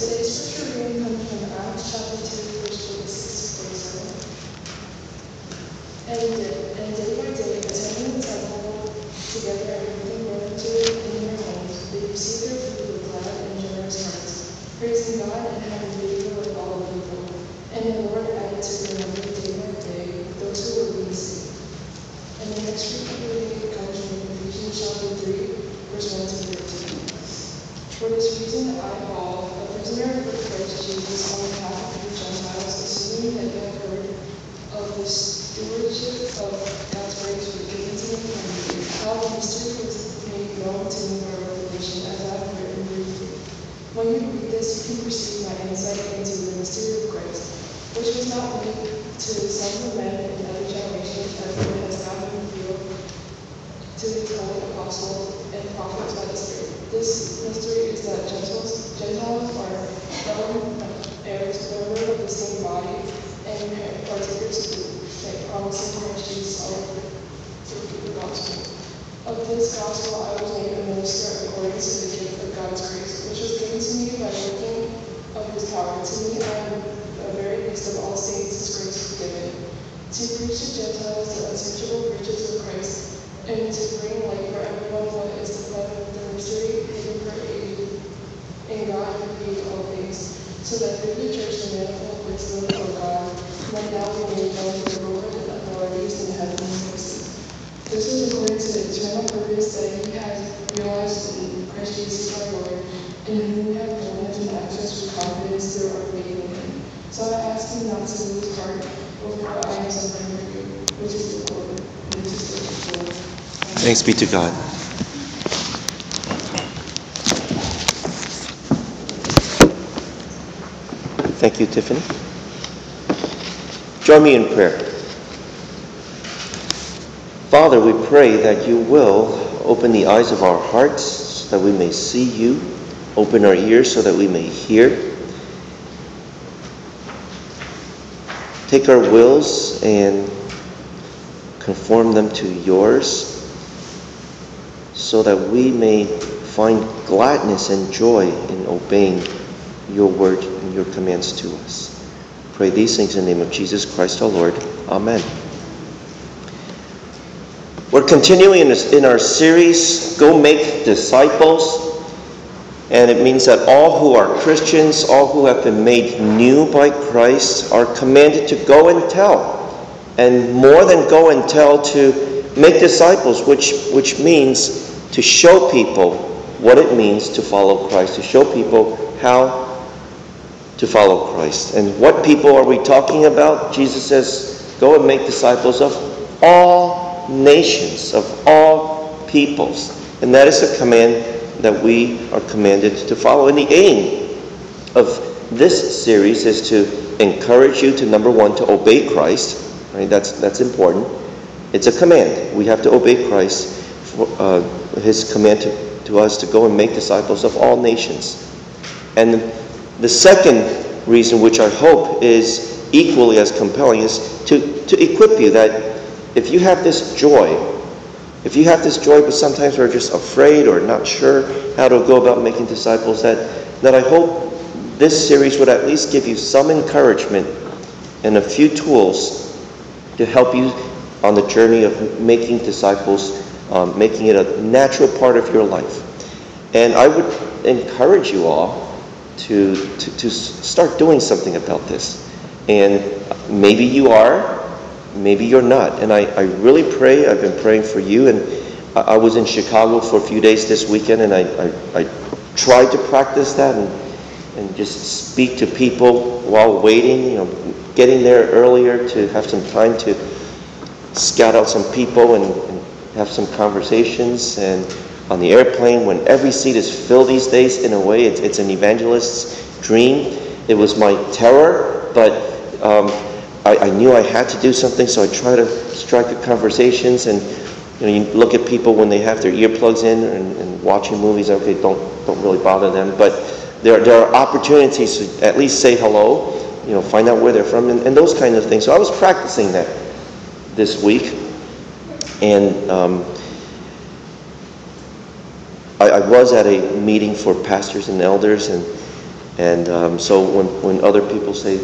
Today's scripture reading comes from Acts chapter 2, verse 26 to 47. And, and day by day, attending the temple together and putting bread into in their homes, they received their food with glad and generous hearts, praising God and having favor with all the people. And the Lord added to their number day by day those who were being saved. And the next scripture reading comes from Ephesians chapter 3, verse 1 to 13. For this reason I, Paul, a prisoner for Christ Jesus on behalf of you Gentiles, assuming that you have heard of the stewardship of God's grace which was given to me from you, how the mystery was made known to me by revelation, as I have written briefly. When you read this, you can perceive my insight into the mystery of Christ, which was not made to the sons of men in other generations, as it has now been revealed to his holy apostles and prophets by the Spirit. This mystery is that Gentiles, Gentiles are fellow heirs, members of the same body, and partakers of the same promise in Christ Jesus all through the gospel. Of this gospel I was made a minister according to the gift of God's grace, which was given to me by working of his power. To me, I am the very least of all saints, his grace was given. To preach to Gentiles the unsearchable riches of Christ, and to bring light for everyone what is the plan of the mystery hidden for ages in God who created all things, so that through the church the manifold wisdom of God might now be made known to the rulers and authorities in heaven and places. This is according to the eternal purpose that he has realized in Christ Jesus our Lord, in whom we have boldness and access with confidence through our faith in him. So I ask you not to lose heart over I am suffering for you, which is the Lord, which is the Lord. Thanks be to God. Thank you, Tiffany. Join me in prayer. Father, we pray that you will open the eyes of our hearts so that we may see you, open our ears so that we may hear. Take our wills and conform them to yours so that we may find gladness and joy in obeying your word and your commands to us. Pray these things in the name of Jesus Christ our Lord. Amen. We're continuing in our series, Go Make Disciples. And it means that all who are Christians, all who have been made new by Christ, are commanded to go and tell. And more than go and tell, to make disciples, which, which means to show people what it means to follow Christ, to show people how to follow Christ. And what people are we talking about? Jesus says, Go and make disciples of all nations, of all peoples. And that is a command that we are commanded to follow. And the aim of this series is to encourage you to, number one, to obey Christ. Right? That's, that's important. It's a command. We have to obey Christ for uh, his command to, to us to go and make disciples of all nations. And the second reason, which I hope is equally as compelling, is to, to equip you that if you have this joy, if you have this joy, but sometimes we're just afraid or not sure how to go about making disciples, that, that I hope this series would at least give you some encouragement and a few tools to help you on the journey of making disciples, um, making it a natural part of your life. And I would encourage you all to, to, to start doing something about this. And maybe you are, maybe you're not. And I, I really pray, I've been praying for you. And I, I was in Chicago for a few days this weekend, and I, I, I tried to practice that and, and just speak to people while waiting, you know, getting there earlier to have some time to scout out some people and, and have some conversations. And on the airplane, when every seat is filled these days, in a way, it's, it's an evangelist's dream. It was my terror, but um, I, I, knew I had to do something, so I try to strike the conversations. And you know, you look at people when they have their earplugs in and, and watching movies. Okay, don't don't really bother them, but there there are opportunities to at least say hello. You know, find out where they're from, and, and those kind of things. So I was practicing that this week, and. Um, I, I was at a meeting for pastors and elders, and And um, so when, when other people say,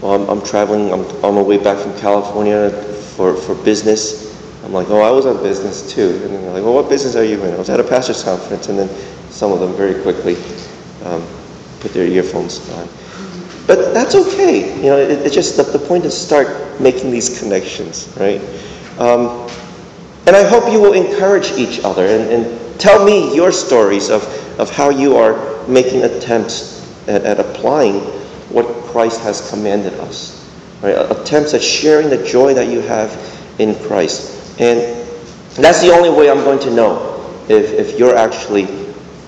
well, I'm, I'm traveling, I'm on my way back from California for, for business, I'm like, oh, I was on business too. And then they're like, well, what business are you in? I was at a pastor's conference. And then some of them very quickly um, put their earphones on. But that's okay. You know, it, it's just the, the point is to start making these connections, right? Um, and I hope you will encourage each other and, and tell me your stories of, of how you are making attempts at, at applying what Christ has commanded us. Right? Attempts at sharing the joy that you have in Christ. And that's the only way I'm going to know if, if you're actually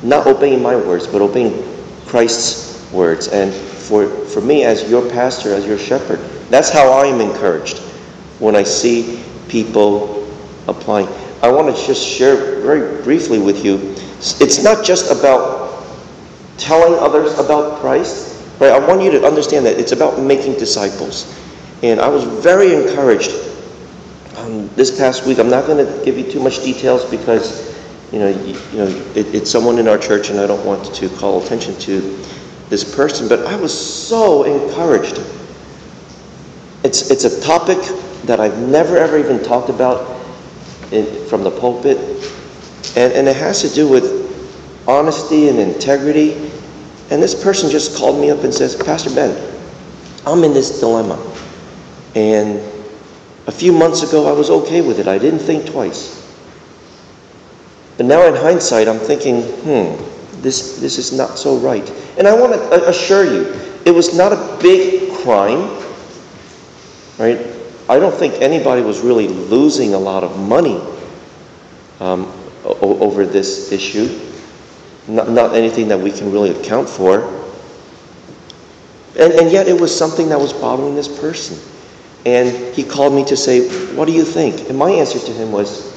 not obeying my words, but obeying Christ's words. And for, for me, as your pastor, as your shepherd, that's how I am encouraged when I see people applying. I want to just share very briefly with you. It's not just about telling others about Christ, right? I want you to understand that it's about making disciples. And I was very encouraged um, this past week. I'm not going to give you too much details because, you know, you, you know, it, it's someone in our church, and I don't want to call attention to this person. But I was so encouraged. It's it's a topic that I've never ever even talked about in, from the pulpit, and and it has to do with honesty and integrity. And this person just called me up and says, Pastor Ben, I'm in this dilemma. And a few months ago, I was okay with it. I didn't think twice. But now, in hindsight, I'm thinking, hmm, this, this is not so right. And I want to assure you, it was not a big crime, right? I don't think anybody was really losing a lot of money um, over this issue. Not, not anything that we can really account for. And, and yet, it was something that was bothering this person. And he called me to say, What do you think? And my answer to him was,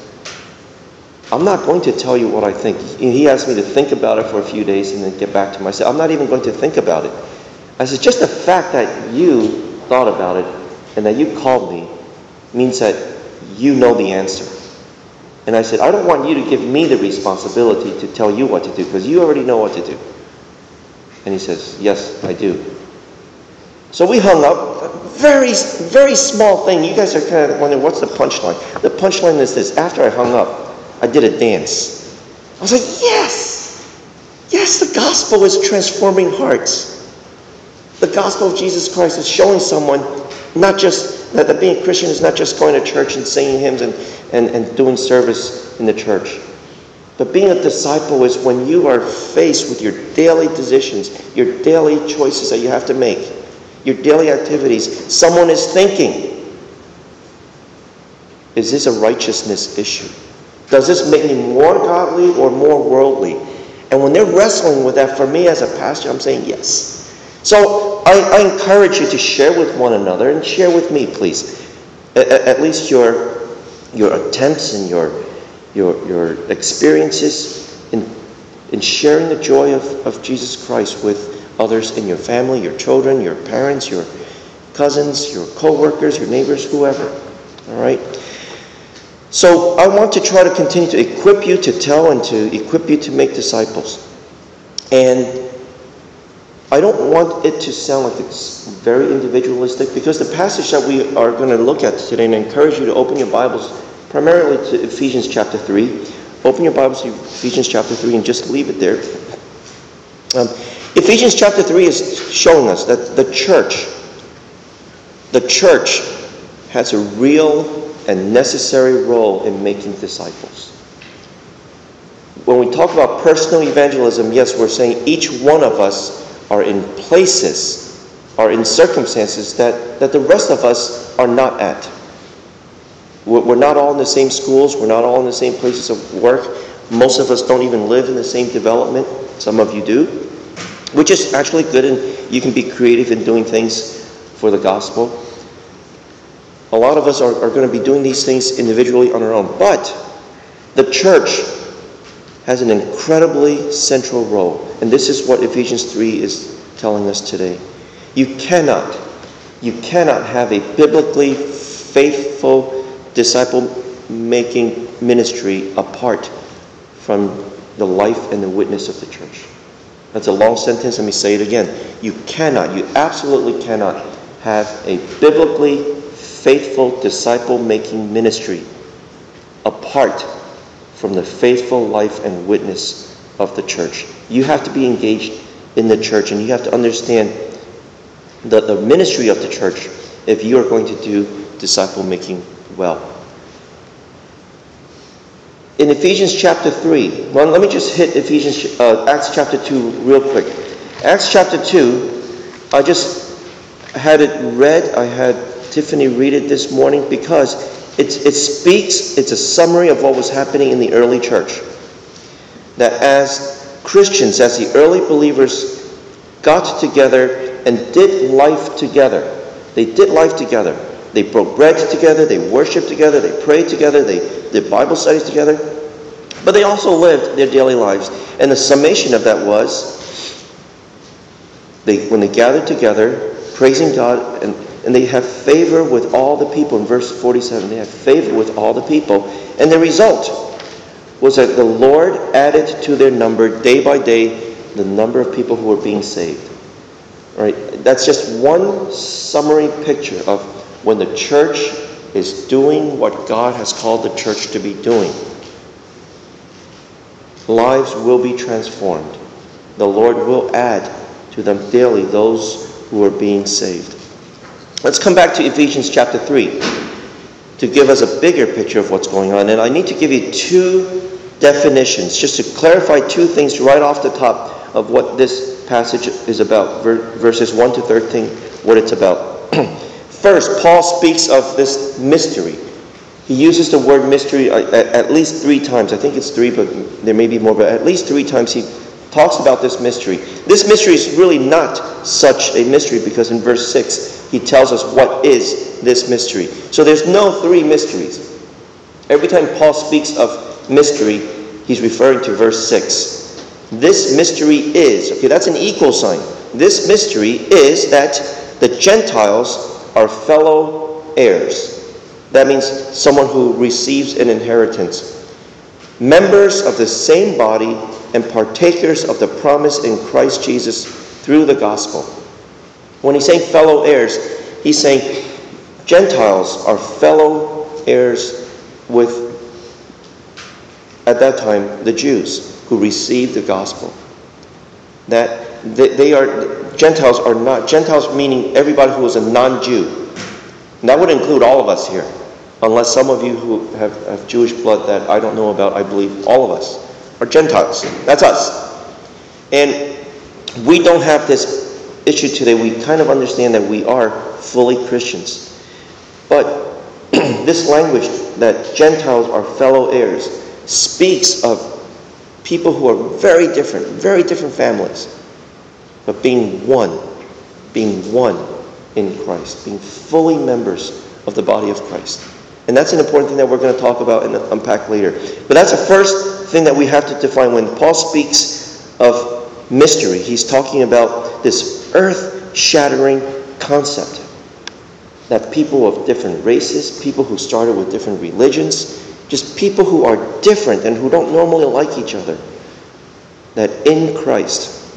I'm not going to tell you what I think. He asked me to think about it for a few days and then get back to said, I'm not even going to think about it. I said, just the fact that you thought about it and that you called me means that you know the answer. And I said, I don't want you to give me the responsibility to tell you what to do because you already know what to do. And he says, Yes, I do. So we hung up. Very, very small thing. You guys are kind of wondering, what's the punchline? The punchline is this. After I hung up, I did a dance. I was like, yes! Yes, the gospel is transforming hearts. The gospel of Jesus Christ is showing someone not just that, that being a Christian is not just going to church and singing hymns and, and, and doing service in the church. But being a disciple is when you are faced with your daily decisions, your daily choices that you have to make your daily activities, someone is thinking, is this a righteousness issue? Does this make me more godly or more worldly? And when they're wrestling with that, for me as a pastor, I'm saying yes. So I, I encourage you to share with one another and share with me, please. At, at least your, your attempts and your, your, your experiences in, in sharing the joy of, of Jesus Christ with others in your family, your children, your parents, your cousins, your co-workers, your neighbors, whoever. All right? So I want to try to continue to equip you to tell and to equip you to make disciples. And I don't want it to sound like it's very individualistic because the passage that we are going to look at today and I encourage you to open your Bibles primarily to Ephesians chapter 3. Open your Bibles to Ephesians chapter 3 and just leave it there. Um, Ephesians chapter 3 is showing us that the church, the church has a real and necessary role in making disciples. When we talk about personal evangelism, yes, we're saying each one of us are in places, are in circumstances that, that the rest of us are not at. We're not all in the same schools, we're not all in the same places of work. Most of us don't even live in the same development. Some of you do which is actually good, and you can be creative in doing things for the gospel. A lot of us are, are going to be doing these things individually on our own, but the church has an incredibly central role, and this is what Ephesians 3 is telling us today. You cannot, you cannot have a biblically faithful disciple making ministry apart from the life and the witness of the church. That's a long sentence. Let me say it again. You cannot, you absolutely cannot have a biblically faithful disciple making ministry apart from the faithful life and witness of the church. You have to be engaged in the church and you have to understand the, the ministry of the church if you are going to do disciple making well. In Ephesians chapter 3, well, let me just hit Ephesians, uh, Acts chapter 2 real quick. Acts chapter 2, I just had it read. I had Tiffany read it this morning because it, it speaks, it's a summary of what was happening in the early church. That as Christians, as the early believers got together and did life together, they did life together. They broke bread together, they worshiped together, they prayed together, they did Bible studies together. But they also lived their daily lives. And the summation of that was they, when they gathered together, praising God, and, and they have favor with all the people. In verse 47, they have favor with all the people. And the result was that the Lord added to their number day by day the number of people who were being saved. All right, that's just one summary picture of when the church is doing what God has called the church to be doing. Lives will be transformed. The Lord will add to them daily those who are being saved. Let's come back to Ephesians chapter 3 to give us a bigger picture of what's going on. And I need to give you two definitions, just to clarify two things right off the top of what this passage is about, verses 1 to 13, what it's about. First, Paul speaks of this mystery. He uses the word mystery uh, at least three times. I think it's three, but there may be more, but at least three times he talks about this mystery. This mystery is really not such a mystery because in verse 6 he tells us what is this mystery. So there's no three mysteries. Every time Paul speaks of mystery, he's referring to verse 6. This mystery is, okay, that's an equal sign. This mystery is that the Gentiles are fellow heirs. That means someone who receives an inheritance. Members of the same body and partakers of the promise in Christ Jesus through the gospel. When he's saying fellow heirs, he's saying Gentiles are fellow heirs with, at that time, the Jews who received the gospel. That they are, Gentiles are not, Gentiles meaning everybody who is a non Jew. That would include all of us here, unless some of you who have, have Jewish blood that I don't know about, I believe all of us are Gentiles. That's us. And we don't have this issue today. We kind of understand that we are fully Christians. But this language that Gentiles are fellow heirs speaks of people who are very different, very different families, but being one, being one in Christ, being fully members of the body of Christ. And that's an important thing that we're going to talk about and unpack later. But that's the first thing that we have to define. When Paul speaks of mystery, he's talking about this earth shattering concept that people of different races, people who started with different religions, just people who are different and who don't normally like each other. That in Christ,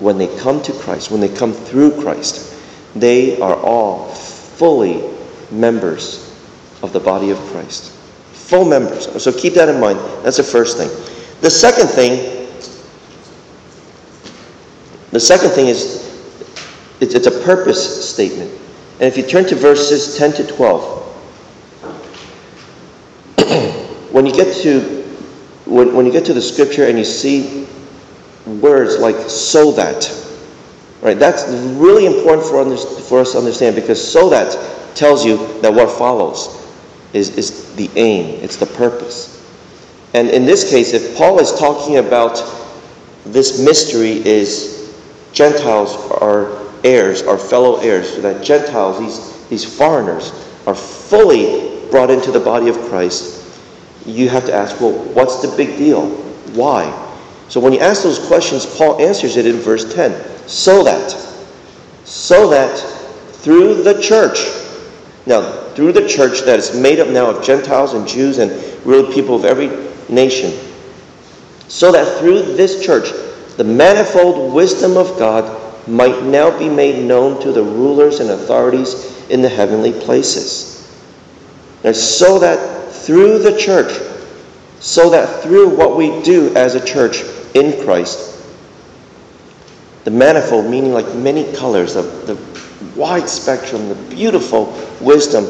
when they come to Christ, when they come through Christ, they are all fully members of the body of Christ. Full members. So keep that in mind. That's the first thing. The second thing, the second thing is it's, it's a purpose statement. And if you turn to verses 10 to 12, when you get to when, when you get to the scripture and you see words like so that right that's really important for, under, for us to understand because so that tells you that what follows is, is the aim it's the purpose and in this case if paul is talking about this mystery is gentiles are heirs are fellow heirs so that gentiles these, these foreigners are fully brought into the body of christ you have to ask, well, what's the big deal? Why? So when you ask those questions, Paul answers it in verse 10. So that, so that through the church, now, through the church that is made up now of Gentiles and Jews and really people of every nation, so that through this church, the manifold wisdom of God might now be made known to the rulers and authorities in the heavenly places. And so that through the church, so that through what we do as a church in Christ, the manifold, meaning like many colors, of the wide spectrum, the beautiful wisdom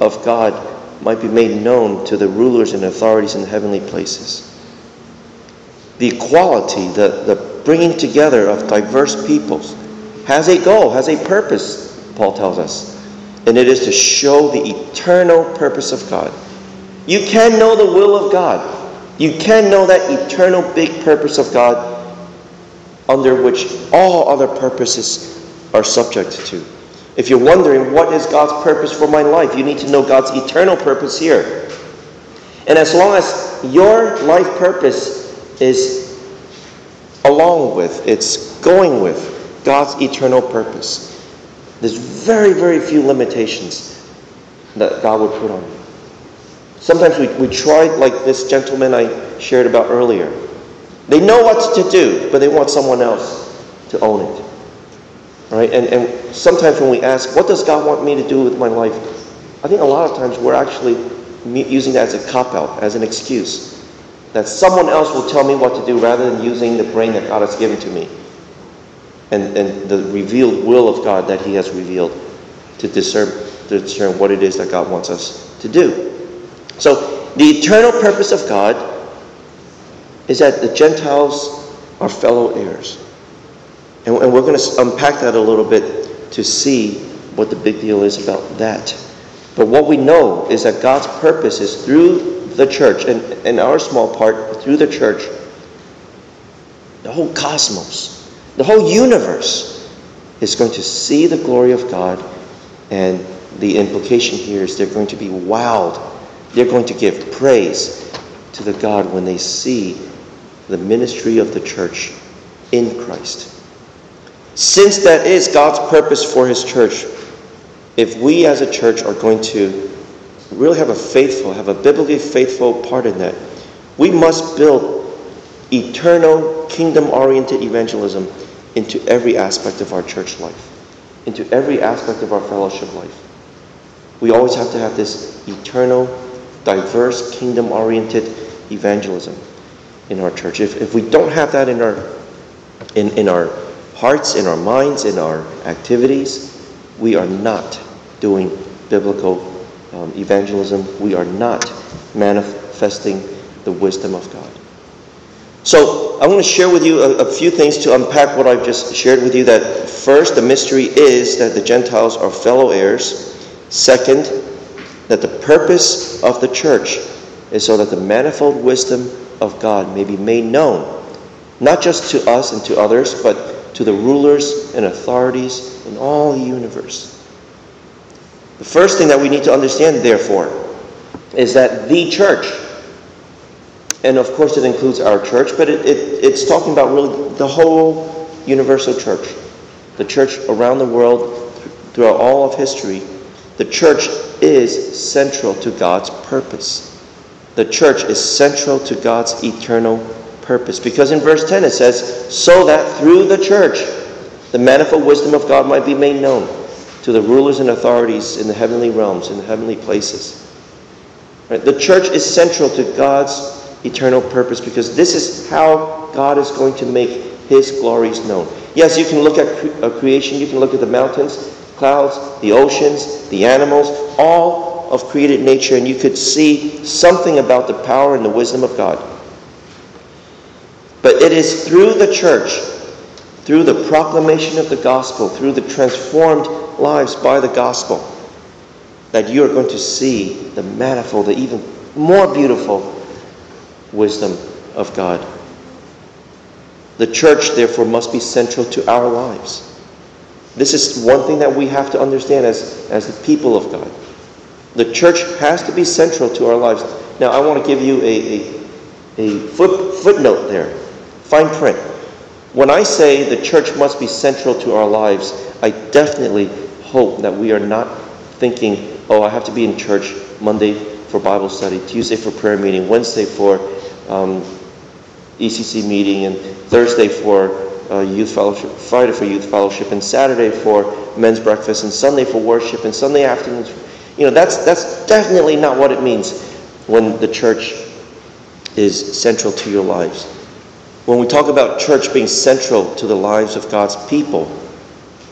of God might be made known to the rulers and authorities in the heavenly places. The equality, the, the bringing together of diverse peoples has a goal, has a purpose, Paul tells us. And it is to show the eternal purpose of God. You can know the will of God. You can know that eternal big purpose of God under which all other purposes are subject to. If you're wondering what is God's purpose for my life, you need to know God's eternal purpose here. And as long as your life purpose is along with, it's going with God's eternal purpose, there's very, very few limitations that God would put on you. Sometimes we, we try, like this gentleman I shared about earlier. They know what to do, but they want someone else to own it. Right? And, and sometimes when we ask, what does God want me to do with my life? I think a lot of times we're actually using that as a cop out, as an excuse. That someone else will tell me what to do rather than using the brain that God has given to me. And, and the revealed will of God that He has revealed to discern, to discern what it is that God wants us to do. So, the eternal purpose of God is that the Gentiles are fellow heirs. And, and we're going to unpack that a little bit to see what the big deal is about that. But what we know is that God's purpose is through the church, and in our small part, through the church, the whole cosmos, the whole universe is going to see the glory of God. And the implication here is they're going to be wowed. They're going to give praise to the God when they see the ministry of the church in Christ. Since that is God's purpose for His church, if we as a church are going to really have a faithful, have a biblically faithful part in that, we must build eternal, kingdom oriented evangelism into every aspect of our church life, into every aspect of our fellowship life. We always have to have this eternal, diverse, kingdom oriented evangelism in our church. If, if we don't have that in our, in, in our hearts, in our minds, in our activities, we are not doing biblical um, evangelism. We are not manifesting the wisdom of God. So, I want to share with you a, a, few things to unpack what I've just shared with you. That first, the mystery is that the Gentiles are fellow heirs. Second, that the purpose of the church is so that the manifold wisdom of God may be made known, not just to us and to others, but to the rulers and authorities in all the universe. The first thing that we need to understand, therefore, is that the church, and of course it includes our church, but it, it, it's talking about really the whole universal church, the church around the world throughout all of history, the church is central to God's purpose. The church is central to God's eternal purpose. Because in verse 10 it says, So that through the church the manifold wisdom of God might be made known to the rulers and authorities in the heavenly realms, in the heavenly places. Right? The church is central to God's eternal purpose because this is how God is going to make his glories known. Yes, you can look at cre- uh, creation, you can look at the mountains, clouds, the oceans, the animals, all of created nature and you could see something about the power and the wisdom of God. But it is through the church, through the proclamation of the gospel, through the transformed lives by the gospel, that you are going to see the manifold, the even more beautiful wisdom of God. The church, therefore, must be central to our lives. This is one thing that we have to understand as, as the people of God. The church has to be central to our lives. Now, I want to give you a, a, a foot, footnote there, fine print. When I say the church must be central to our lives, I definitely hope that we are not thinking, oh, I have to be in church Monday for Bible study, Tuesday for prayer meeting, Wednesday for um, ECC meeting, and Thursday for uh, youth fellowship, Friday for youth fellowship, and Saturday for men's breakfast, and Sunday for worship, and Sunday afternoons. You know, that's that's definitely not what it means when the church is central to your lives. When we talk about church being central to the lives of God's people,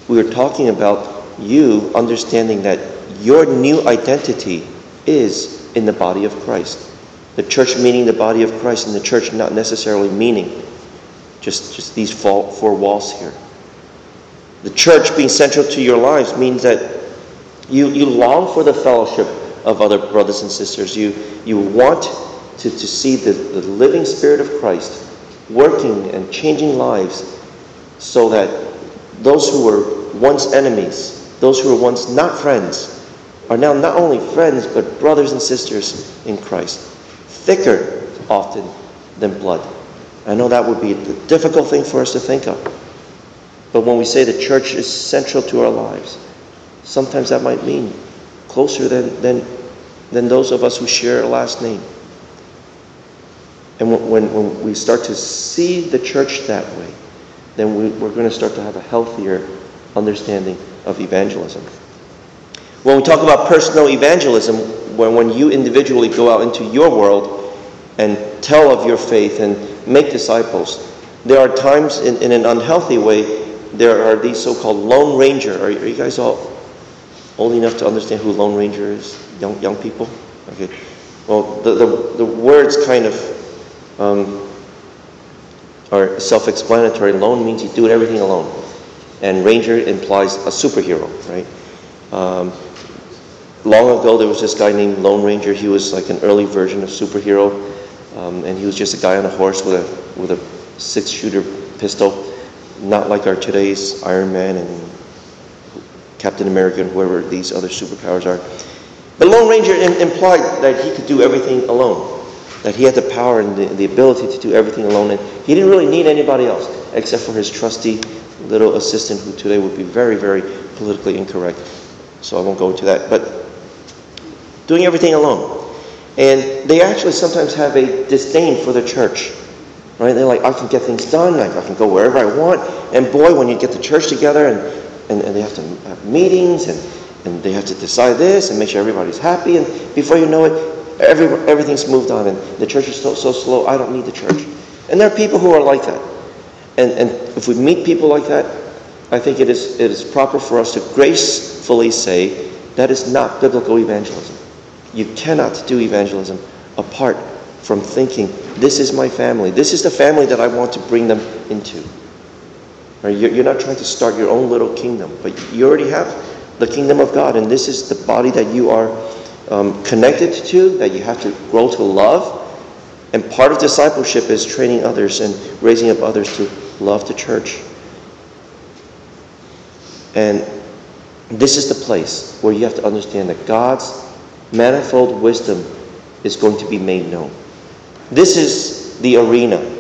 we are talking about you understanding that your new identity is in the body of Christ. The church meaning the body of Christ, and the church not necessarily meaning just, just these four walls here. The church being central to your lives means that you, you long for the fellowship of other brothers and sisters. You, you want to, to see the, the living Spirit of Christ working and changing lives so that those who were once enemies, those who were once not friends, are now not only friends but brothers and sisters in Christ. Thicker often than blood. I know that would be a difficult thing for us to think of. But when we say the church is central to our lives, sometimes that might mean closer than, than, than those of us who share a last name. And when, when we start to see the church that way, then we, we're going to start to have a healthier understanding of evangelism. When we talk about personal evangelism, when, when you individually go out into your world and tell of your faith and make disciples, there are times in, in an unhealthy way, there are these so called Lone Ranger. Are, are you guys all old enough to understand who Lone Ranger is? Young, young people? Okay. Well, the, the, the words kind of um, are self explanatory. Lone means you do everything alone, and Ranger implies a superhero, right? Um, long ago, there was this guy named Lone Ranger. He was like an early version of superhero, um, and he was just a guy on a horse with a with a six shooter pistol, not like our today's Iron Man and Captain America and whoever these other superpowers are. But Lone Ranger implied that he could do everything alone, that he had the power and the, the ability to do everything alone, and he didn't really need anybody else except for his trusty little assistant, who today would be very, very politically incorrect. So I won't go into that. But doing everything alone. And they actually sometimes have a disdain for the church. Right? They're like, I can get things done, I can go wherever I want. And boy, when you get the church together and and, and they have to have meetings and, and they have to decide this and make sure everybody's happy. And before you know it, every, everything's moved on and the church is so, so slow, I don't need the church. And there are people who are like that. And, and if we meet people like that, I think it is, it is proper for us to gracefully say that is not biblical evangelism. You cannot do evangelism apart from thinking, this is my family. This is the family that I want to bring them into. You're not trying to start your own little kingdom, but you already have the kingdom of God, and this is the body that you are um, connected to, that you have to grow to love. And part of discipleship is training others and raising up others to love the church. And this is the place where you have to understand that God's manifold wisdom is going to be made known. This is the arena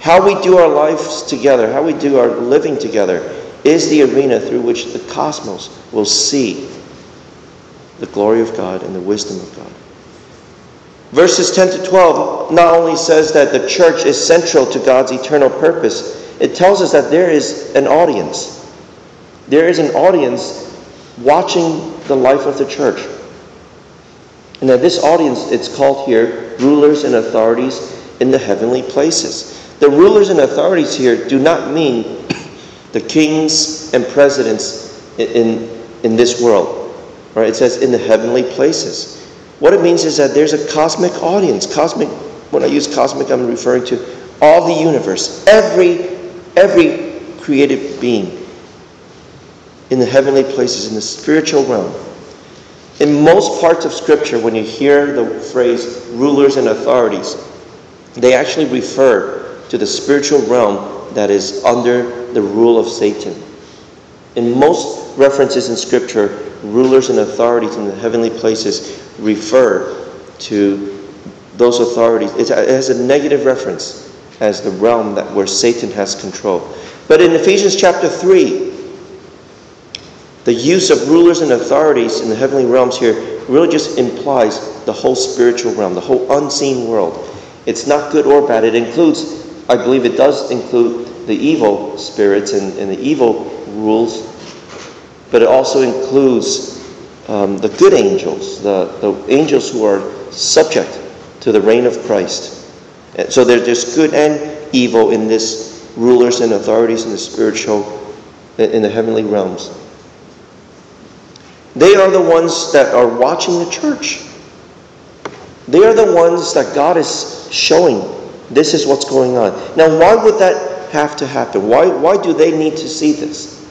how we do our lives together, how we do our living together, is the arena through which the cosmos will see the glory of God and the wisdom of God. Verses 10 to 12 not only says that the church is central to God's eternal purpose, it tells us that there is an audience. There is an audience watching the life of the church. And that this audience, it's called here rulers and authorities in the heavenly places. The rulers and authorities here do not mean the kings and presidents in, in this world. Right? It says in the heavenly places. What it means is that there's a cosmic audience. Cosmic, when I use cosmic, I'm referring to all the universe, every, every created being in the heavenly places, in the spiritual realm. In most parts of Scripture, when you hear the phrase rulers and authorities, they actually refer to the spiritual realm that is under the rule of Satan. In most references in Scripture, rulers and authorities in the heavenly places refer to those authorities. It has a negative reference as the realm that where Satan has control. But in Ephesians chapter 3, the use of rulers and authorities in the heavenly realms here really just implies the whole spiritual realm, the whole unseen world. It's not good or bad. It includes I believe it does include the evil spirits and, and the evil rules, but it also includes um, the good angels, the, the angels who are subject to the reign of Christ. And so there, there's good and evil in this rulers and authorities in the spiritual, in the heavenly realms. They are the ones that are watching the church. They are the ones that God is showing this is what's going on. Now, why would that have to happen? Why, why do they need to see this?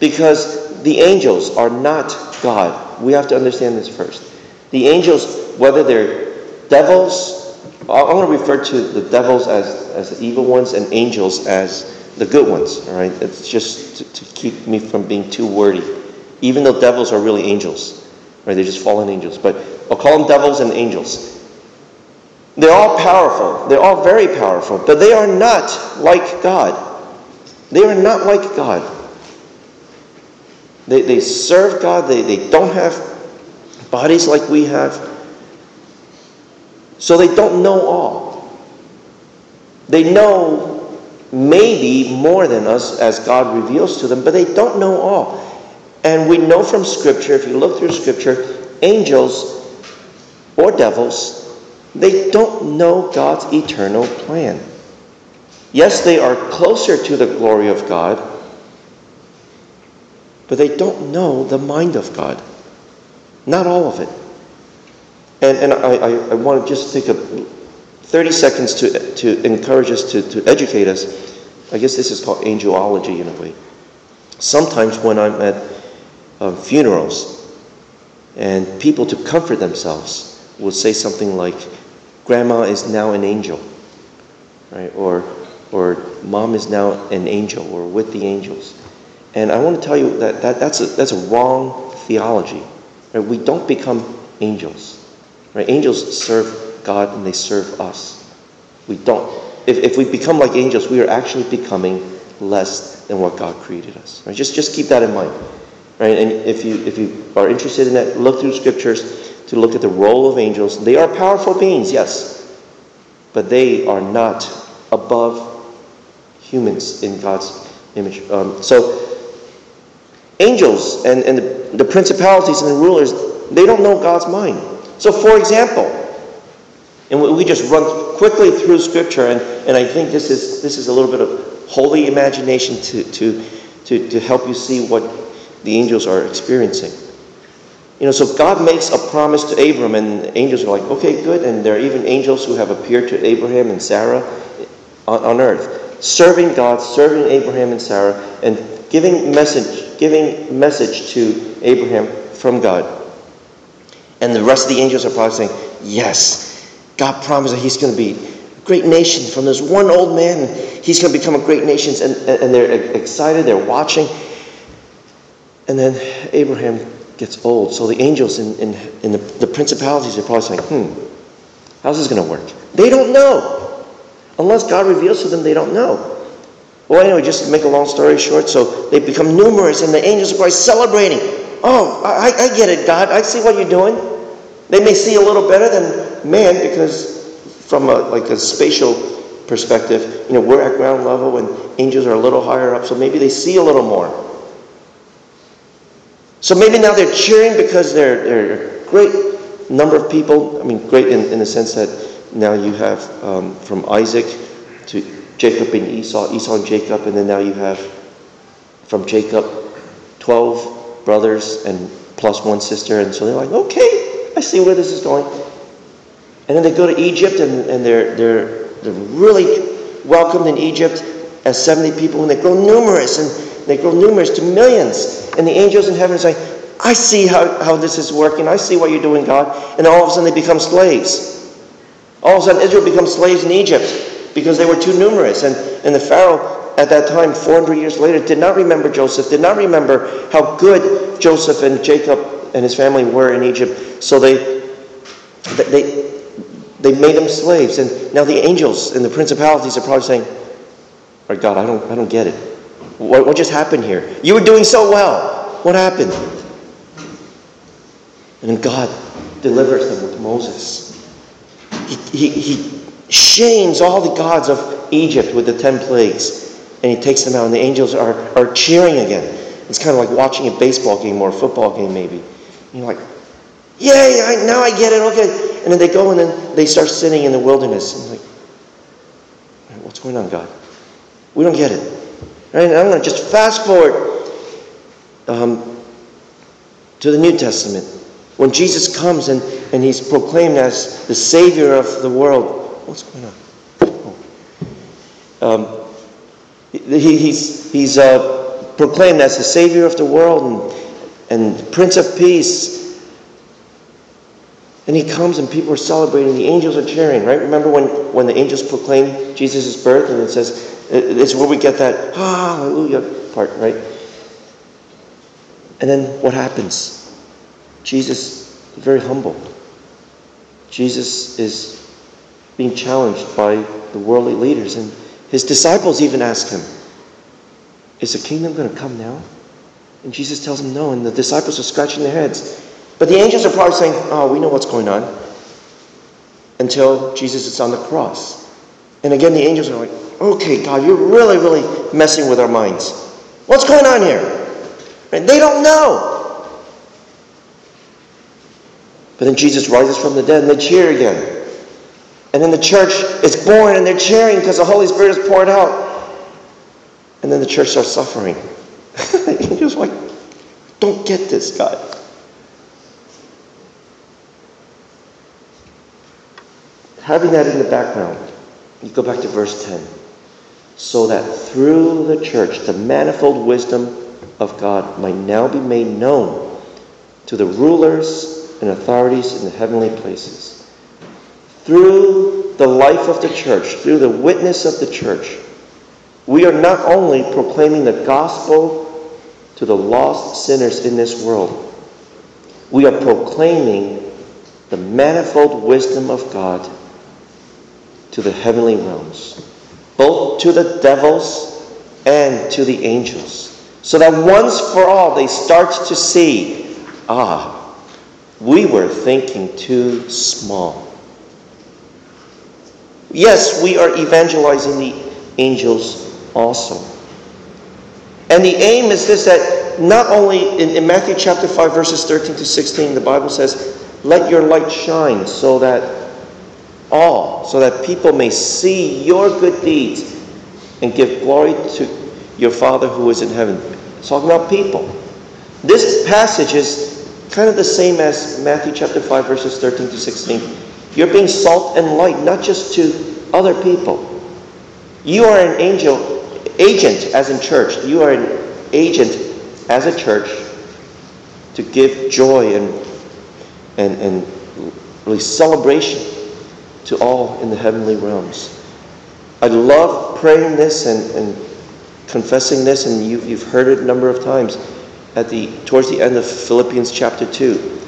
Because the angels are not God. We have to understand this first. The angels, whether they're devils, I'm going to refer to the devils as, as the evil ones and angels as the good ones, all right? It's just to, to keep me from being too wordy. Even though devils are really angels, right? They're just fallen angels. But I'll call them devils and angels. They're all powerful. They're all very powerful. But they are not like God. They are not like God. They, they serve God. They, they don't have bodies like we have. So they don't know all. They know maybe more than us as God reveals to them, but they don't know all. And we know from Scripture, if you look through Scripture, angels or devils, they don't know God's eternal plan. Yes, they are closer to the glory of God, but they don't know the mind of God. Not all of it. And, and I, I, I want to just take a 30 seconds to, to encourage us, to, to educate us. I guess this is called angelology in a way. Sometimes when I'm at uh, funerals and people to comfort themselves will say something like, Grandma is now an angel, right? Or, or Mom is now an angel, or with the angels. And I want to tell you that, that that's, a, that's a wrong theology. Right? We don't become angels. Right? Angels serve God and they serve us. We don't. If, if we become like angels, we are actually becoming less than what God created us. Right? Just, just keep that in mind. Right? And if you, if you are interested in that, look through scriptures to look at the role of angels. They are powerful beings, yes, but they are not above humans in God's image. Um, so, angels and, and the, the principalities and the rulers, they don't know God's mind. So, for example, and we just run quickly through Scripture, and, and I think this is, this is a little bit of holy imagination to, to, to, to help you see what the angels are experiencing. You know, so God makes a promise to Abram, and angels are like, okay, good. And there are even angels who have appeared to Abraham and Sarah on, on earth, serving God, serving Abraham and Sarah, and giving message, giving message to Abraham from God. And the rest of the angels are probably saying, yes, God promised that he's going to be a great nation from this one old man. He's going to become a great nation. And, and they're excited, they're watching. And then Abraham gets old. So the angels in, in, in the, the principalities are probably saying, hmm, how's this going to work? They don't know. Unless God reveals to them, they don't know. Well, anyway, just to make a long story short, so they become numerous, and the angels are celebrating. Oh, I, I get it, God. I see what you're doing. They may see a little better than man because, from a, like a spatial perspective, you know, we're at ground level and angels are a little higher up, so maybe they see a little more. So maybe now they're cheering because they're, they're a great number of people. I mean, great in, in the sense that now you have um, from Isaac to Jacob and Esau, Esau and Jacob, and then now you have from Jacob 12 brothers and plus one sister. And so they're like, okay, I see where this is going. And then they go to Egypt and, and they're, they're, they're really welcomed in Egypt as 70 people, and they grow numerous, and they grow numerous to millions. And the angels in heaven say, I see how, how this is working. I see what you're doing, God. And all of a sudden they become slaves. All of a sudden Israel becomes slaves in Egypt because they were too numerous. And, and the Pharaoh at that time, 400 years later, did not remember Joseph, did not remember how good Joseph and Jacob and his family were in Egypt. So they, they, they made them slaves. And now the angels and the principalities are probably saying, or God, I don't, I don't get it. What, what just happened here? You were doing so well. What happened? And then God delivers them with Moses. He, he, he shames all the gods of Egypt with the ten plagues, and he takes them out, and the angels are, are cheering again. It's kind of like watching a baseball game or a football game, maybe. And you're like, Yay, I, now I get it, okay. And then they go and then they start sinning in the wilderness. And like, what's going on, God? We don't get it. Right? I'm going to just fast forward um, to the New Testament. When Jesus comes and, and he's proclaimed as the Savior of the world, what's going on? Oh. Um, he, he's he's uh, proclaimed as the Savior of the world and, and Prince of Peace. And he comes and people are celebrating. The angels are cheering, right? Remember when, when the angels proclaim Jesus' birth and it says, it's where we get that hallelujah part, right? And then what happens? Jesus very humble. Jesus is being challenged by the worldly leaders, and his disciples even ask him, Is the kingdom going to come now? And Jesus tells them no, and the disciples are scratching their heads. But the angels are probably saying, Oh, we know what's going on. Until Jesus is on the cross. And again, the angels are like, Okay, God, you're really, really messing with our minds. What's going on here? And they don't know. But then Jesus rises from the dead and they cheer again. And then the church is born and they're cheering because the Holy Spirit is poured out. And then the church starts suffering. the angels like, don't get this, God. Having that in the background, you go back to verse 10. So that through the church, the manifold wisdom of God might now be made known to the rulers and authorities in the heavenly places. Through the life of the church, through the witness of the church, we are not only proclaiming the gospel to the lost sinners in this world, we are proclaiming the manifold wisdom of God to the heavenly realms, both to the devils and to the angels, so that once for all they start to see ah, we were thinking too small. Yes, we are evangelizing the angels also. And the aim is this that not only in, in, Matthew chapter 5, verses 13 to 16, the Bible says, Let your light shine so that all, so that people may see your good deeds and give glory to your Father who is in heaven. It's talking about people. This passage is Kind of the same as Matthew chapter 5, verses 13 to 16. You're being salt and light, not just to other people. You are an angel, agent as in church. You are an agent as a church to give joy and, and, and really celebration to all in the heavenly realms. I love praying this and, and confessing this, and you've, you've heard it a number of times at the towards the end of Philippians chapter 2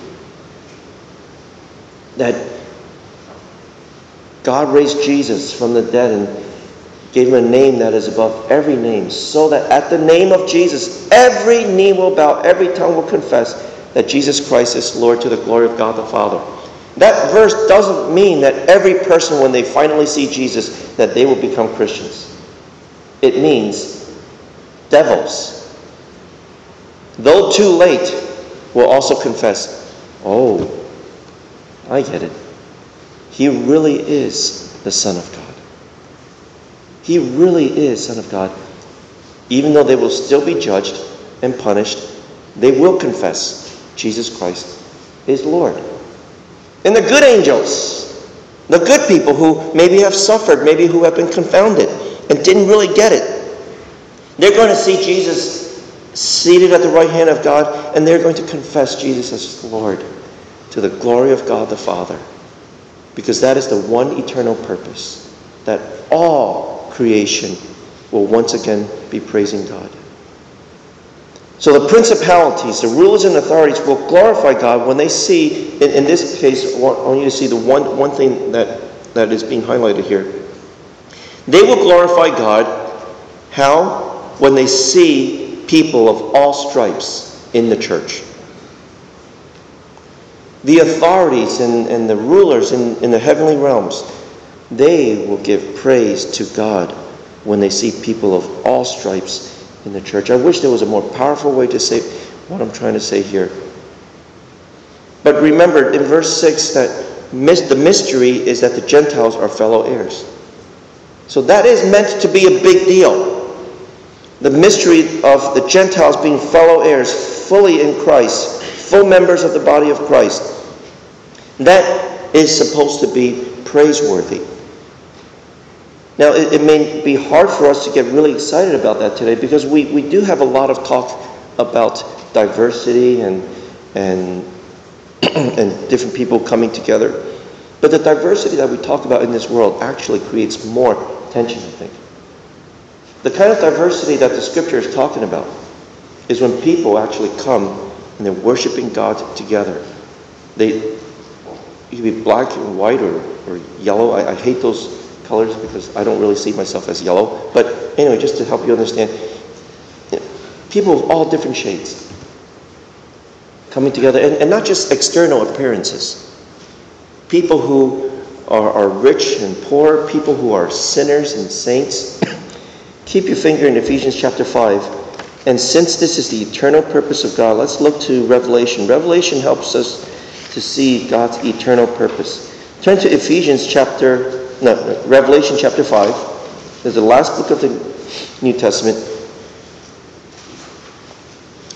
that God raised Jesus from the dead and gave him a name that is above every name, so that at the name of Jesus, every knee will bow, every tongue will confess that Jesus Christ is Lord to the glory of God the Father. That verse doesn't mean that every person, when they finally see Jesus, that they will become Christians. It means devils though too late, will also confess, Oh, I get it. He really is the Son of God. He really is Son of God. Even though they will still be judged and punished, they will confess Jesus Christ is Lord. And the good angels, the good people who maybe have suffered, maybe who have been confounded and didn't really get it, they're going to see Jesus seated at the right hand of God, and they're going to confess Jesus as Lord to the glory of God the Father. Because that is the one eternal purpose that all creation will once again be praising God. So the principalities, the rulers and authorities will glorify God when they see, in, in this case, I want you to see the one, one thing that, that is being highlighted here. They will glorify God. How? When they see people of all stripes in the church. The authorities and, and the rulers in, in the heavenly realms, they will give praise to God when they see people of all stripes in the church. I wish there was a more powerful way to say what I'm trying to say here. But remember in verse 6 that the mystery is that the Gentiles are fellow heirs. So that is meant to be a big deal. The mystery of the Gentiles being fellow heirs, fully in Christ, full members of the body of Christ. That is supposed to be praiseworthy. Now, it, it, may be hard for us to get really excited about that today because we, we do have a lot of talk about diversity and, and, and different people coming together. But the diversity that we talk about in this world actually creates more tension, I think. The kind of diversity that the scripture is talking about is when people actually come and they're worshiping God together. They, you can be black and white or, or yellow. I, I hate those colors because I don't really see myself as yellow. But anyway, just to help you understand, people of all different shades coming together, and, and not just external appearances. People who are, are rich and poor, people who are sinners and saints. Keep your finger in Ephesians chapter 5. And since this is the eternal purpose of God, let's look to Revelation. Revelation helps us to see God's eternal purpose. Turn to Ephesians chapter no, Revelation chapter 5. There's the last book of the New Testament.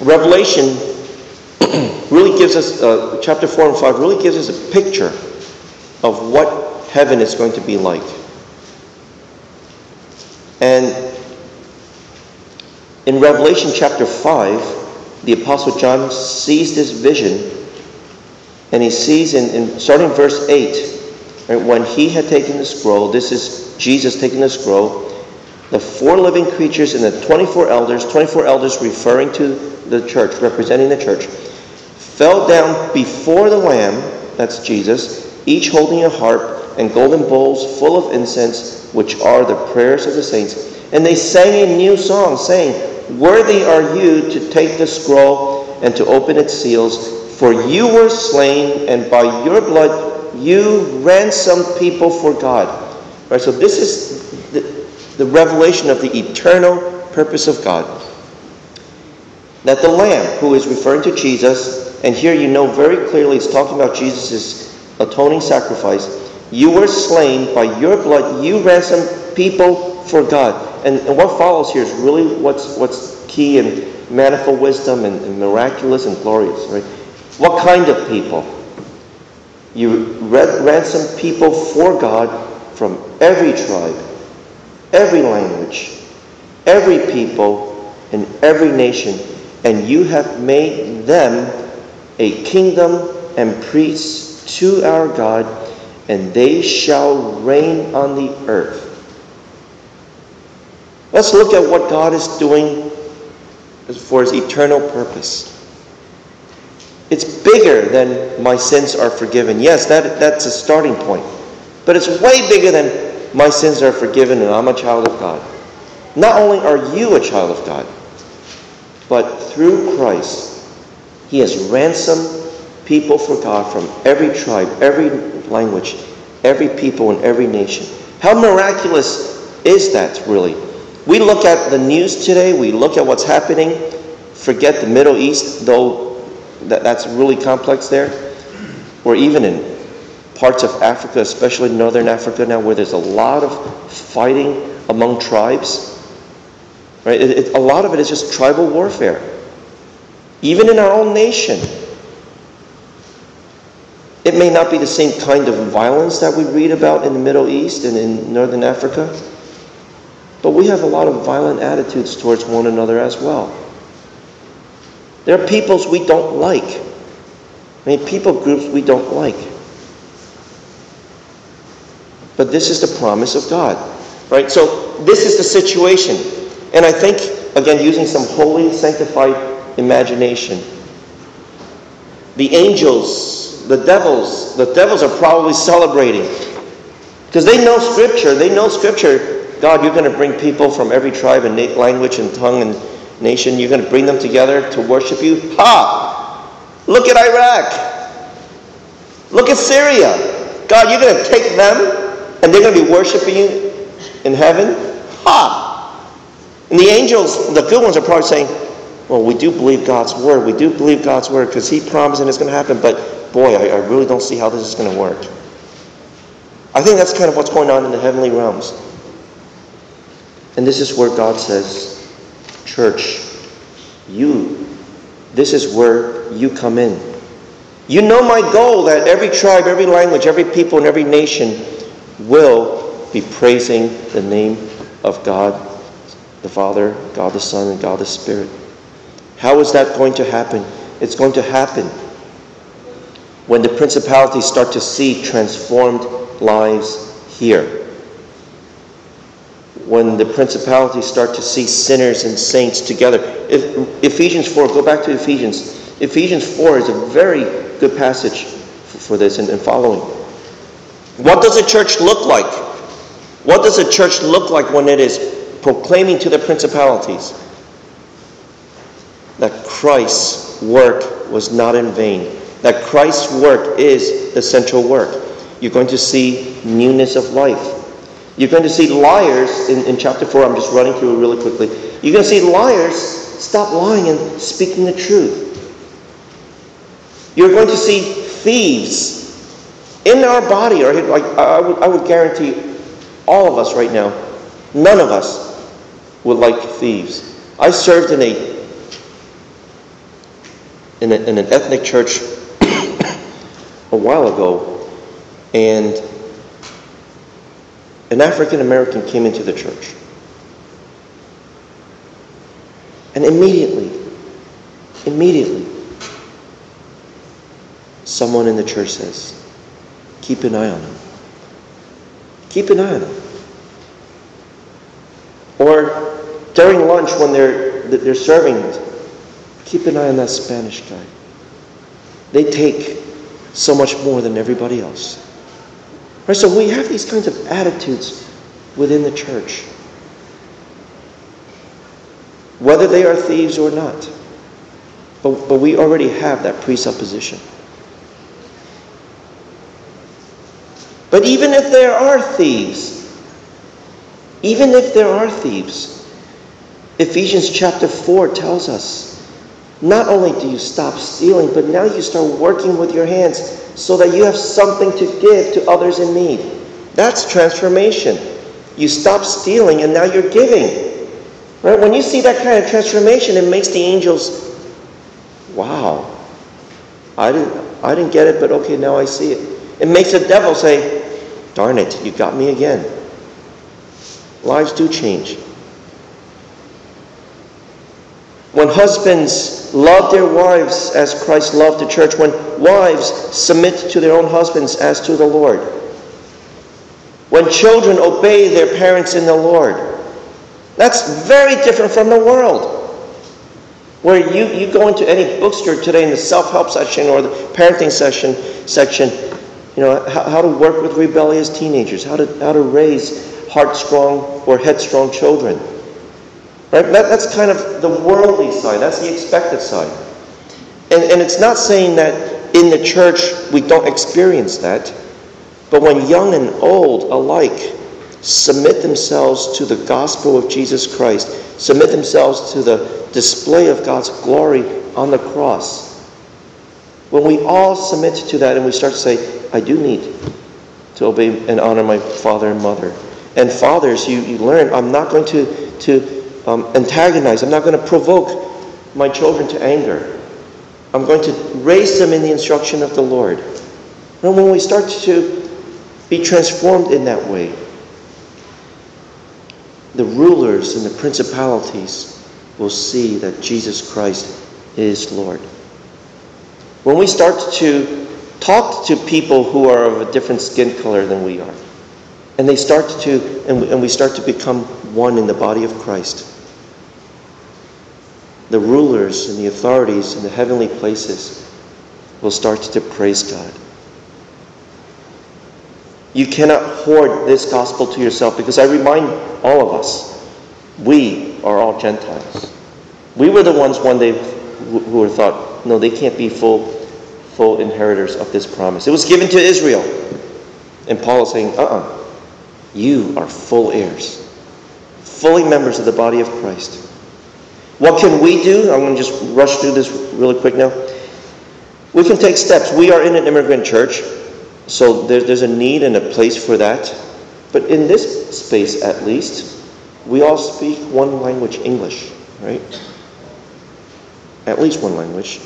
Revelation really gives us, uh, chapter 4 and 5 really gives us a picture of what heaven is going to be like. And in Revelation chapter 5, the Apostle John sees this vision, and he sees, in, in starting verse 8, when he had taken the scroll, this is Jesus taking the scroll, the four living creatures and the 24 elders, 24 elders referring to the church, representing the church, fell down before the Lamb, that's Jesus, each holding a harp and golden bowls full of incense, which are the prayers of the saints. And they sang a new song, saying, Worthy are you to take the scroll and to open its seals, for you were slain, and by your blood you ransomed people for God. Right? So this is the, the revelation of the eternal purpose of God. That the Lamb, who is referring to Jesus, and here you know very clearly it's talking about Jesus' atoning sacrifice. You were slain by your blood. You ransomed people for God. And, and what follows here is really what's, what's key in manifold wisdom and, and miraculous and glorious. Right? What kind of people? You ransom people for God from every tribe, every language, every people, and every nation, and you have made them a kingdom and priests to our God, and they shall reign on the earth. Let's look at what God is doing for his eternal purpose. It's bigger than my sins are forgiven. Yes, that, that's a starting point. But it's way bigger than my sins are forgiven and I'm a child of God. Not only are you a child of God, but through Christ, He has ransomed people for God from every tribe, every language, every people, and every nation. How miraculous is that, really? We look at the news today, we look at what's happening, forget the Middle East, though that, that's really complex there. Or even in parts of Africa, especially northern Africa now, where there's a lot of fighting among tribes. Right? It, it, a lot of it is just tribal warfare. Even in our own nation. It may not be the same kind of violence that we read about in the Middle East and in northern Africa, but we have a lot of violent attitudes towards one another as well. There are peoples we don't like. I mean, people groups we don't like. But this is the promise of God. Right? So this is the situation. And I think, again, using some holy, sanctified imagination, the angels, the devils, the devils are probably celebrating. Because they know Scripture. They know Scripture. God, you're going to bring people from every tribe and language and tongue and nation, you're going to bring them together to worship you? Ha! Look at Iraq. Look at Syria. God, you're going to take them and they're going to be worshiping you in heaven? Ha! And the angels, the good ones, are probably saying, well, we do believe God's word. We do believe God's word because He promised and it's going to happen, but boy, I, I really don't see how this is going to work. I think that's kind of what's going on in the heavenly realms. And this is where God says, Church, you, this is where you come in. You know my goal that every tribe, every language, every people, and every nation will be praising the name of God the Father, God the Son, and God the Spirit. How is that going to happen? It's going to happen when the principalities start to see transformed lives here when the principalities start to see sinners and saints together. If, Ephesians 4, go back to Ephesians. Ephesians 4 is a very good passage for this and, and following. What does a church look like? What does a church look like when it is proclaiming to the principalities that Christ's work was not in vain? That Christ's work is the central work. You're going to see newness of life. You're going to see liars in, in chapter 4. I'm just running through it really quickly. You're going to see liars stop lying and speaking the truth. You're going to see thieves in our body. Or like I would, I would guarantee all of us right now, none of us would like thieves. I served in a in, a, in an ethnic church a while ago, and an African American came into the church. And immediately, immediately, someone in the church says, Keep an eye on him. Keep an eye on him. Or during lunch when they're, they're serving, keep an eye on that Spanish guy. They take so much more than everybody else. Right, so we have these kinds of attitudes within the church. Whether they are thieves or not. But, but we already have that presupposition. But even if there are thieves, even if there are thieves, Ephesians chapter 4 tells us not only do you stop stealing, but now you start working with your hands so that you have something to give to others in need. That's transformation. You stop stealing and now you're giving. Right? When you see that kind of transformation, it makes the angels, wow. I didn't I didn't get it, but okay, now I see it. It makes the devil say, darn it, you got me again. Lives do change. When husbands love their wives as Christ loved the church, when wives submit to their own husbands as to the Lord, when children obey their parents in the Lord, that's very different from the world. Where you, you go into any bookstore today in the self-help section or the parenting session section, you know, how, how to work with rebellious teenagers, how to, how to raise heart-strong or headstrong children Right? That, that's kind of the worldly side. That's the expected side. And, and it's not saying that in the church we don't experience that. But when young and old alike submit themselves to the gospel of Jesus Christ, submit themselves to the display of God's glory on the cross, when we all submit to that and we start to say, I do need to obey and honor my father and mother. And fathers, you, you learn, I'm not going to, to um, antagonize. I'm not going to provoke my children to anger. I'm going to raise them in the instruction of the Lord. And when we start to be transformed in that way, the rulers and the principalities will see that Jesus Christ is Lord. When we start to talk to people who are of a different skin color than we are, and they start to, and we start to become one in the body of Christ, the rulers and the authorities in the heavenly places will start to praise God. You cannot hoard this gospel to yourself because I remind all of us, we are all Gentiles. We were the ones one day who were thought, no, they can't be full, full inheritors of this promise. It was given to Israel. And Paul is saying, uh uh-uh. uh You are full heirs, fully members of the body of Christ. What can we do? I'm going to just rush through this really quick now. We can take steps. We are in an immigrant church, so there, there's a need and a place for that. But in this space, at least, we all speak one language, English, right? At least one language.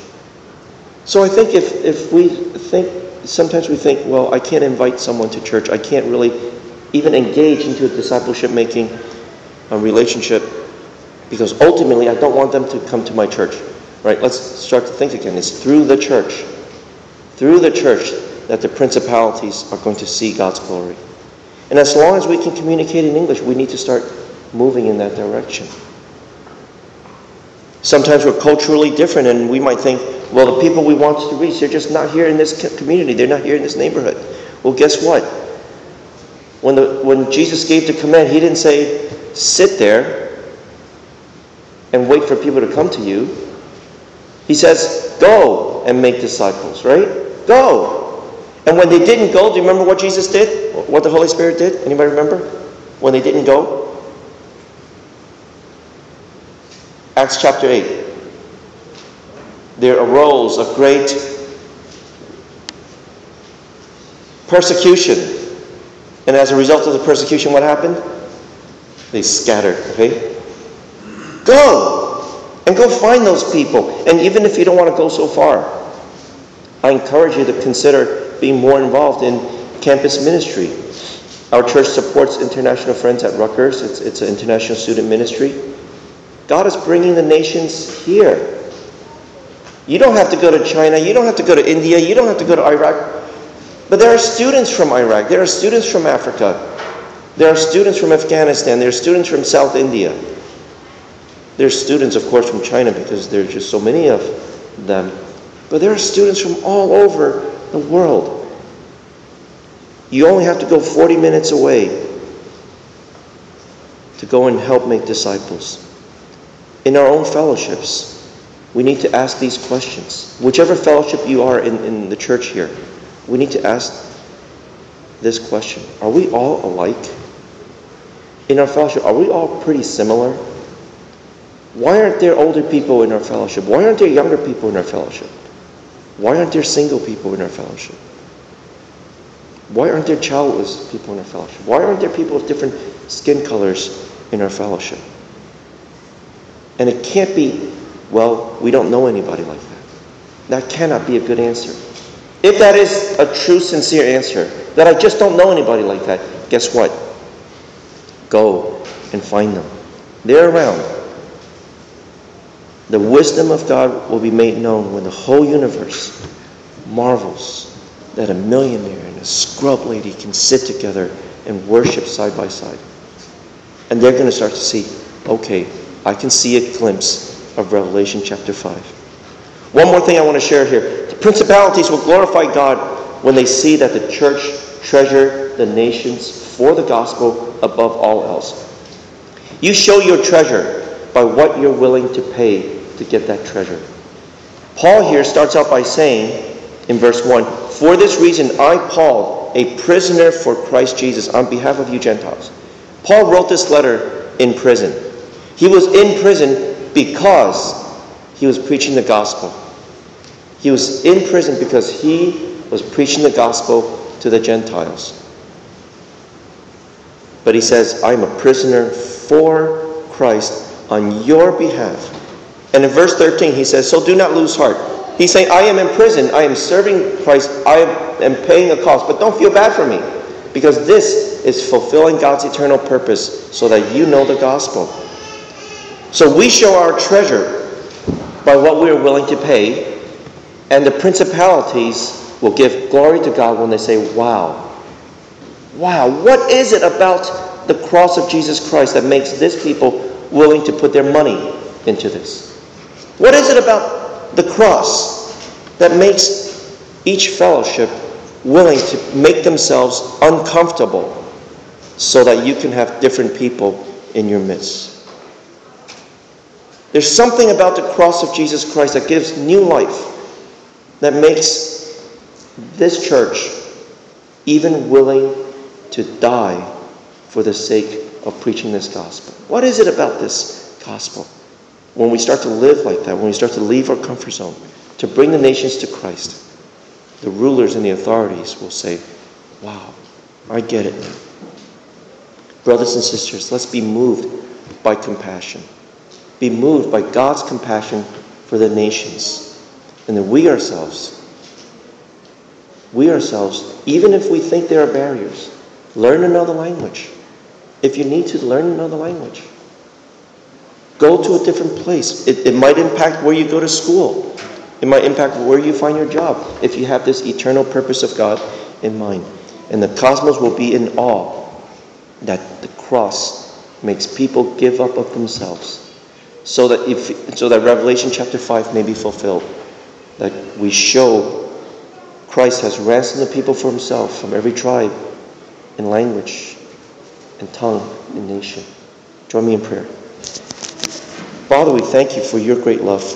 So I think if, if we think, sometimes we think, well, I can't invite someone to church, I can't really even engage into a discipleship making a um, relationship because ultimately I don't want them to come to my church. Right? Let's start to think again. It's through the church, through the church, that the principalities are going to see God's glory. And as long as we can communicate in English, we need to start moving in that direction. Sometimes we're culturally different, and we might think, well, the people we want to reach, they're just not here in this community, they're not here in this neighborhood. Well, guess what? When, the, when Jesus gave the command, he didn't say, sit there and wait for people to come to you. He says, Go and make disciples, right? Go. And when they didn't go, do you remember what Jesus did? What the Holy Spirit did? Anybody remember? When they didn't go? Acts chapter 8. There arose a great persecution. And as a result of the persecution, what happened? They scattered, okay? Go! And go find those people. And even if you don't want to go so far, I encourage you to consider being more involved in campus ministry. Our church supports International Friends at Rutgers, it's, it's an international student ministry. God is bringing the nations here. You don't have to go to China, you don't have to go to India, you don't have to go to Iraq. But there are students from Iraq, there are students from Africa, there are students from Afghanistan, there are students from South India. There's students, of course, from China because there's just so many of them. But there are students from all over the world. You only have to go 40 minutes away to go and help make disciples. In our own fellowships, we need to ask these questions. Whichever fellowship you are in, in the church here, we need to ask this question Are we all alike? In our fellowship, are we all pretty similar? Why aren't there older people in our fellowship? Why aren't there younger people in our fellowship? Why aren't there single people in our fellowship? Why aren't there childless people in our fellowship? Why aren't there people of different skin colors in our fellowship? And it can't be, well, we don't know anybody like that. That cannot be a good answer. If that is a true, sincere answer, that I just don't know anybody like that, guess what? Go and find them. They're around. The wisdom of God will be made known when the whole universe marvels that a millionaire and a scrub lady can sit together and worship side by side. And they're going to start to see, okay, I can see a glimpse of Revelation chapter 5. One more thing I want to share here. The principalities will glorify God when they see that the church treasure the nations for the gospel above all else. You show your treasure by what you're willing to pay to get that treasure. Paul here starts out by saying in verse 1 For this reason, I, Paul, a prisoner for Christ Jesus, on behalf of you Gentiles. Paul wrote this letter in prison. He was in prison because he was preaching the gospel. He was in prison because he was preaching the gospel to the Gentiles. But he says, I am a prisoner for Christ on your behalf. And in verse 13, he says, So do not lose heart. He's saying, I am in prison. I am serving Christ. I am paying a cost. But don't feel bad for me because this is fulfilling God's eternal purpose so that you know the gospel. So we show our treasure by what we are willing to pay, and the principalities will give glory to God when they say, Wow, wow, what is it about the cross of Jesus Christ that makes this people willing to put their money into this? What is it about the cross that makes each fellowship willing to make themselves uncomfortable so that you can have different people in your midst? There's something about the cross of Jesus Christ that gives new life, that makes this church even willing to die for the sake of preaching this gospel. What is it about this gospel? When we start to live like that, when we start to leave our comfort zone, to bring the nations to Christ, the rulers and the authorities will say, Wow, I get it now. Brothers and sisters, let's be moved by compassion. Be moved by God's compassion for the nations. And that we ourselves, we ourselves, even if we think there are barriers, learn another language. If you need to, learn another language. Go to a different place. It, it might impact where you go to school. It might impact where you find your job if you have this eternal purpose of God in mind. And the cosmos will be in awe that the cross makes people give up of themselves so that if so that Revelation chapter 5 may be fulfilled that we show Christ has ransomed the people for himself from every tribe and language and tongue and nation. Join me in prayer. Father, we thank you for your great love for